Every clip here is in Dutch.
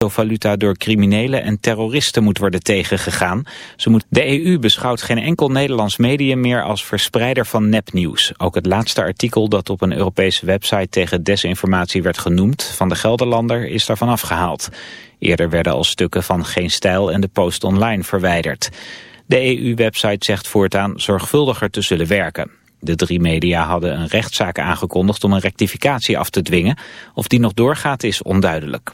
cryptovaluta door criminelen en terroristen moet worden tegengegaan. Ze moet, de EU beschouwt geen enkel Nederlands medium meer als verspreider van nepnieuws. Ook het laatste artikel dat op een Europese website tegen desinformatie werd genoemd van de Gelderlander is daarvan afgehaald. Eerder werden al stukken van Geen Stijl en de Post Online verwijderd. De EU-website zegt voortaan zorgvuldiger te zullen werken. De drie media hadden een rechtszaak aangekondigd om een rectificatie af te dwingen. Of die nog doorgaat is onduidelijk.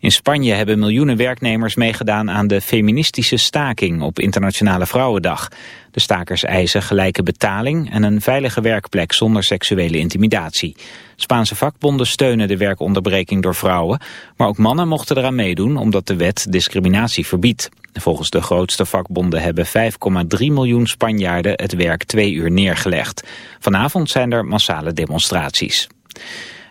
In Spanje hebben miljoenen werknemers meegedaan aan de feministische staking op Internationale Vrouwendag. De stakers eisen gelijke betaling en een veilige werkplek zonder seksuele intimidatie. Spaanse vakbonden steunen de werkonderbreking door vrouwen, maar ook mannen mochten eraan meedoen omdat de wet discriminatie verbiedt. Volgens de grootste vakbonden hebben 5,3 miljoen Spanjaarden het werk twee uur neergelegd. Vanavond zijn er massale demonstraties.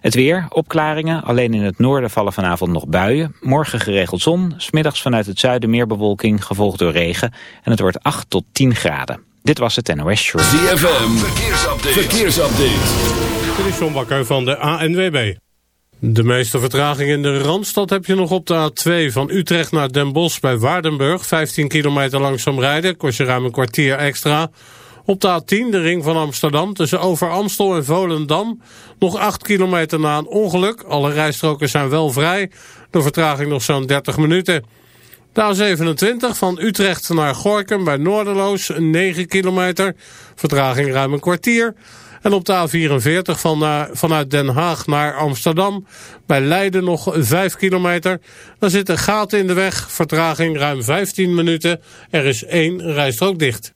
Het weer, opklaringen, alleen in het noorden vallen vanavond nog buien. Morgen geregeld zon, smiddags vanuit het zuiden meer bewolking, gevolgd door regen. En het wordt 8 tot 10 graden. Dit was het NOS Show. ZFM, verkeersupdate. verkeersupdate. Dit is John Bakker van de ANWB. De meeste vertraging in de Randstad heb je nog op de A2 van Utrecht naar Den Bosch bij Waardenburg. 15 kilometer langzaam rijden, kost je ruim een kwartier extra. Op de A10, de ring van Amsterdam, tussen Over Amstel en Volendam. Nog 8 kilometer na een ongeluk. Alle rijstroken zijn wel vrij. De vertraging nog zo'n 30 minuten. De A27 van Utrecht naar Gorkum bij Noorderloos, 9 kilometer. Vertraging ruim een kwartier. En op de A44 van, uh, vanuit Den Haag naar Amsterdam. Bij Leiden nog 5 kilometer. Dan zitten gaten in de weg. Vertraging ruim 15 minuten. Er is één rijstrook dicht.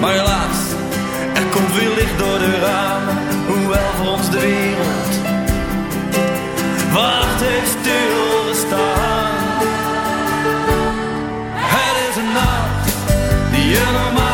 Maar helaas, er komt weer licht door de ramen, hoewel voor ons de wereld wacht heeft stilgestaan. Het is een nacht die je normaal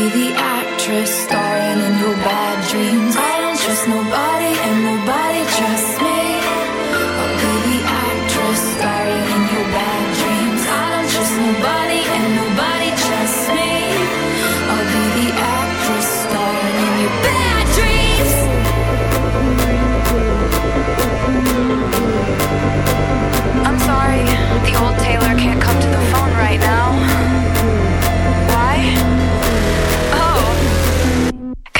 Be the actress starring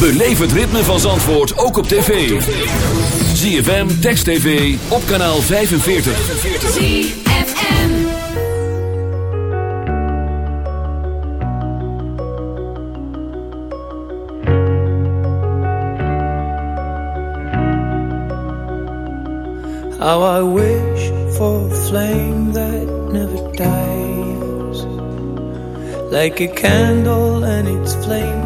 Beleef het ritme van Zandvoort ook op tv. ZFM, Text TV, op kanaal 45. ZFM. How I wish for a flame that never dies. Like a candle and its flame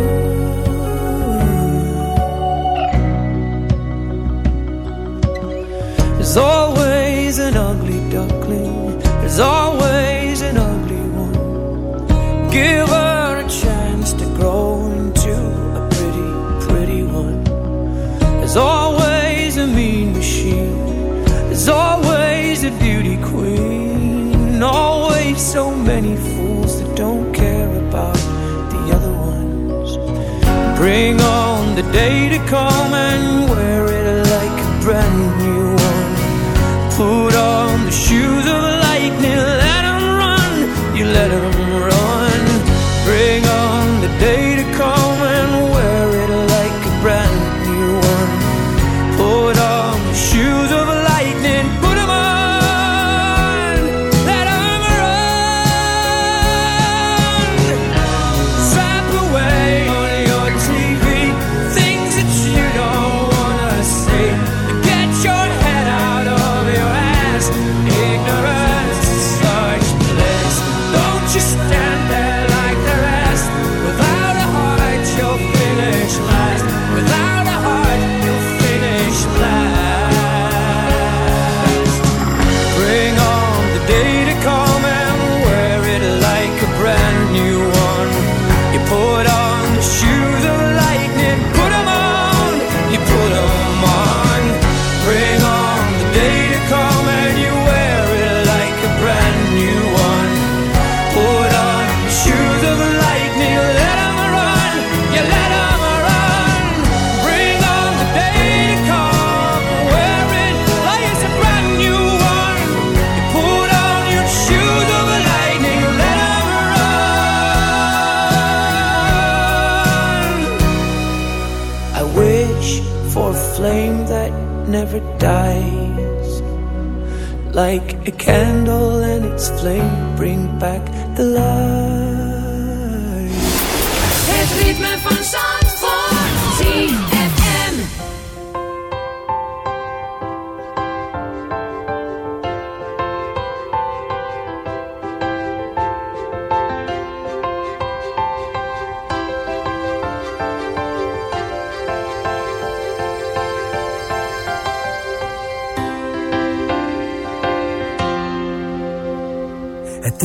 Day to come and never dies. Like a candle and its flame bring back the light. Het ritme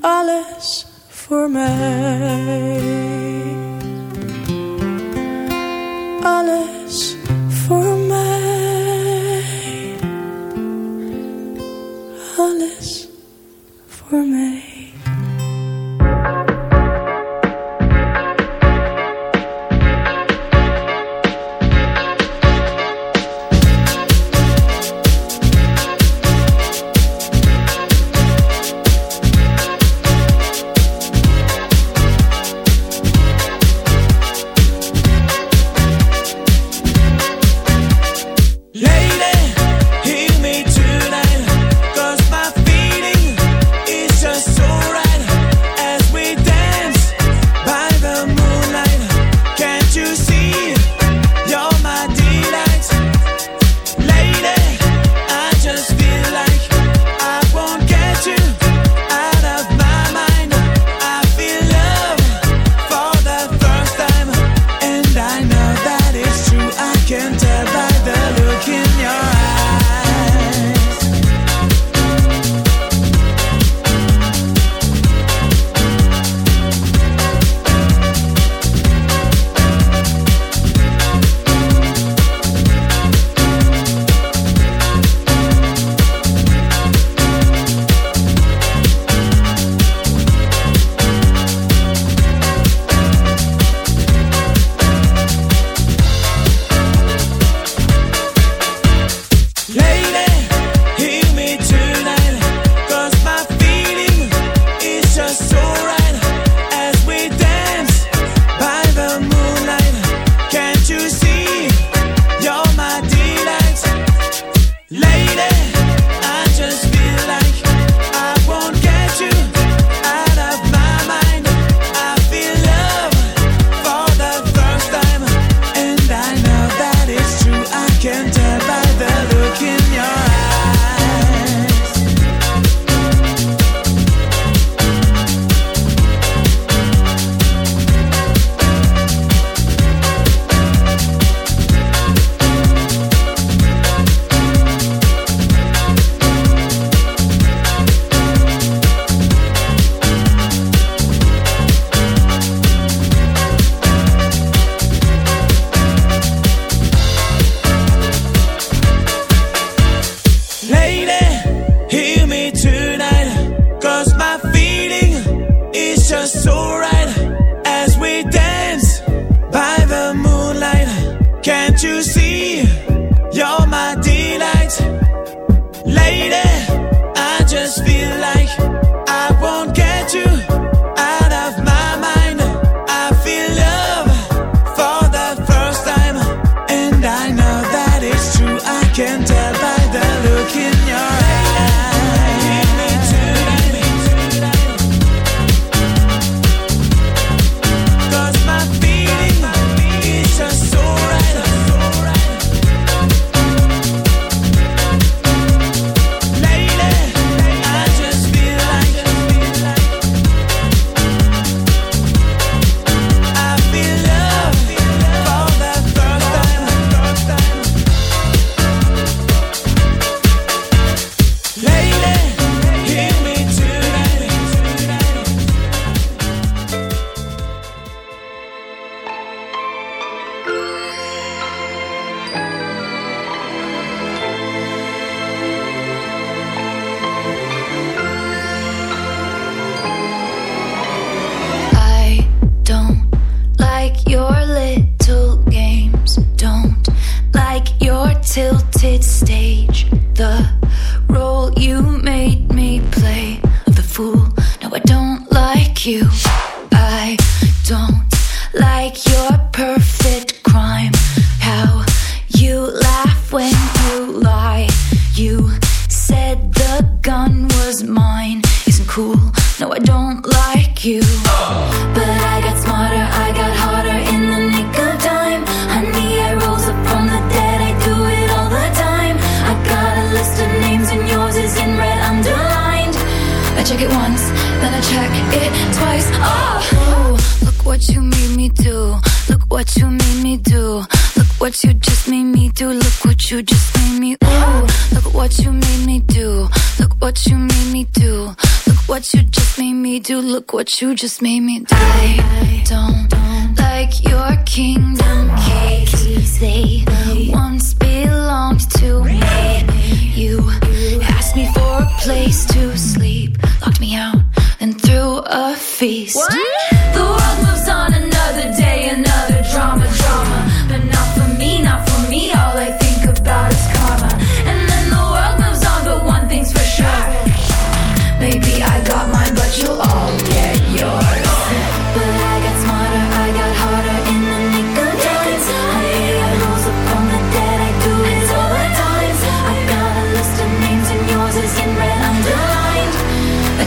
alles voor mij. You just made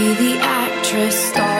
Be the actress starring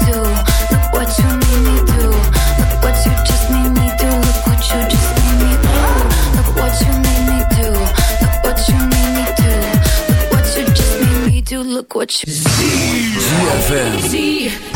ZFM. ZFM.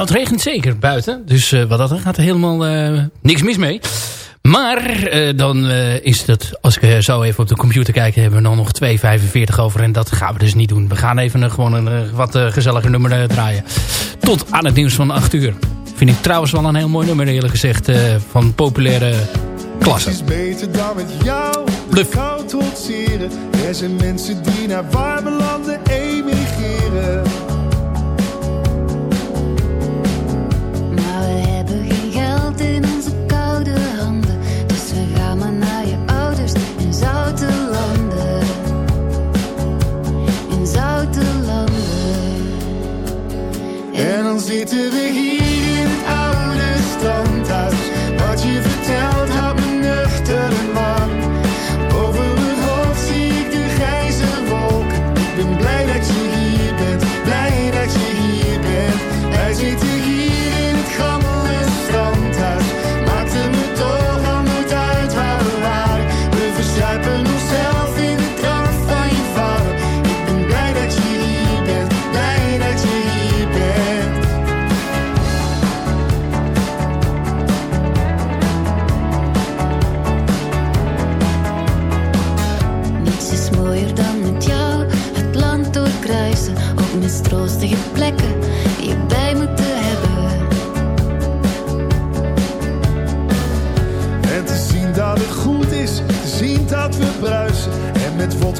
Nou, het regent zeker buiten. Dus eh, wat dat er gaat er helemaal eh, niks mis mee. Maar eh, dan is het, als ik eh, zo even op de computer kijk, hebben we dan nog 2,45 over. En dat gaan we dus niet doen. We gaan even een, gewoon een wat gezelliger nummer draaien. Tot aan het nieuws van 8 uur. Vind ik trouwens wel een heel mooi nummer eerlijk gezegd. van populaire klasse. is beter dan met jou de kou trotseren. Er zijn mensen die naar warme landen emigreren.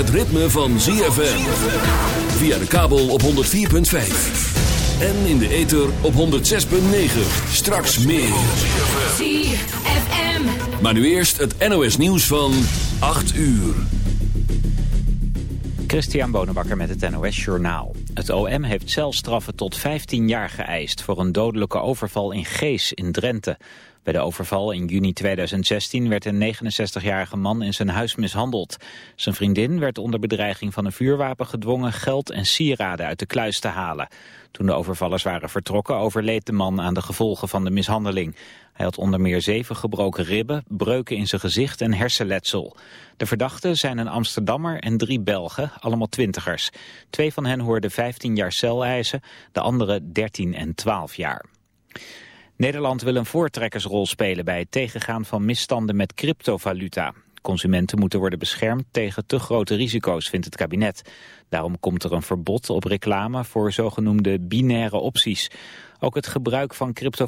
het ritme van ZFM. Via de kabel op 104.5. En in de ether op 106.9. Straks meer. ZFM. Maar nu eerst het NOS nieuws van 8 uur. Christian Bonenbakker met het NOS Journaal. Het OM heeft celstraffen tot 15 jaar geëist voor een dodelijke overval in Gees in Drenthe. Bij de overval in juni 2016 werd een 69-jarige man in zijn huis mishandeld. Zijn vriendin werd onder bedreiging van een vuurwapen gedwongen geld en sieraden uit de kluis te halen. Toen de overvallers waren vertrokken overleed de man aan de gevolgen van de mishandeling. Hij had onder meer zeven gebroken ribben, breuken in zijn gezicht en hersenletsel. De verdachten zijn een Amsterdammer en drie Belgen, allemaal twintigers. Twee van hen hoorden 15 jaar cel eisen, de andere 13 en 12 jaar. Nederland wil een voortrekkersrol spelen bij het tegengaan van misstanden met cryptovaluta. Consumenten moeten worden beschermd tegen te grote risico's, vindt het kabinet. Daarom komt er een verbod op reclame voor zogenoemde binaire opties. Ook het gebruik van crypto